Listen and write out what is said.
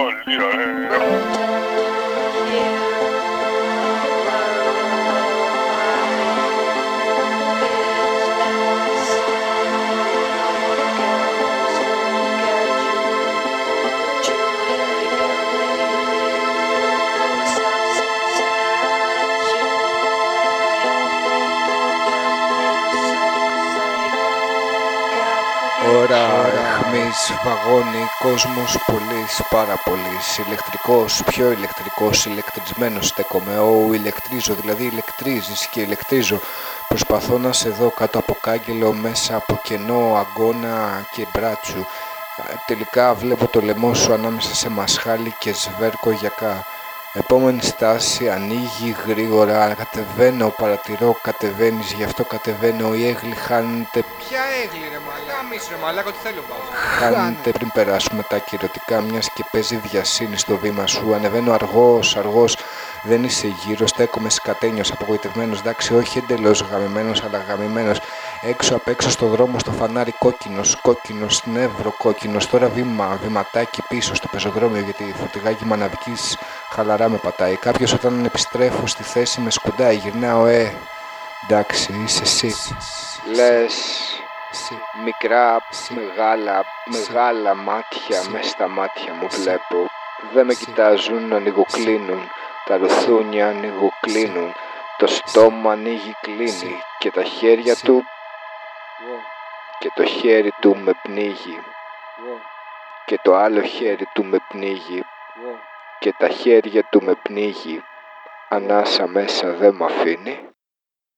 Olha, olha. Ώρα αιχμής, βαγόνι, κόσμος πολύς, πάρα πολύς Ηλεκτρικός, πιο ηλεκτρικός, ηλεκτρισμένος στέκομαι. Ω, ηλεκτρίζω, δηλαδή ηλεκτρίζεις και ηλεκτρίζω. Προσπαθώ να σε δω κάτω από κάγκελο, μέσα από κενό, αγκώνα και μπράτσου. Τελικά βλέπω το λαιμό σου ανάμεσα σε μασχάλη και σβέρκο γιακά Επόμενη στάση ανοίγει γρήγορα, κατεβαίνω, παρατηρώ, κατεβαίνεις, γι' αυτό κατεβαίνω, η έγλη χάνεται. Ποια έγλη ρε μαλάκα, μη ρε μαλάκα, τι θέλω βάζω. Χάνεται πριν περάσουμε τα κυρωτικά, μιας και παίζει διασύνη στο βήμα σου. Ανεβαίνω αργός, αργός, δεν είσαι γύρω, στέκομαι σκατένιος, απογοητευμένος. Εντάξει, όχι εντελώς γαμημένος, αλλά γαμημένος. Έξω απ' έξω στο δρόμο, στο φανάρι κόκκινος, κόκκινος, νεύρο κόκκινος. Τώρα βήμα, βηματάκι πίσω στο πεζοδρόμιο, γιατί η φορτηγάκι μαναβική χαλαρά με πατάει. Κάποιος όταν επιστρέφω στη θέση με σκουντάει, γυρνάω, ε. Εντάξει, είσαι εσύ. Λες μικρά, μεγάλα, μεγάλα μάτια μες στα μάτια μου βλέπω. Δεν με κοιτάζουν, ανοιγοκλίνουν. Τα ρουθούνια ανοιγοκλίνουν. Το στόμα ανοίγει κλείνει. Και τα χέρια του και το χέρι του με πνίγει. Και το άλλο χέρι του με πνίγει και τα χέρια του με πνίγει. Ανάσα μέσα δεν μ' αφήνει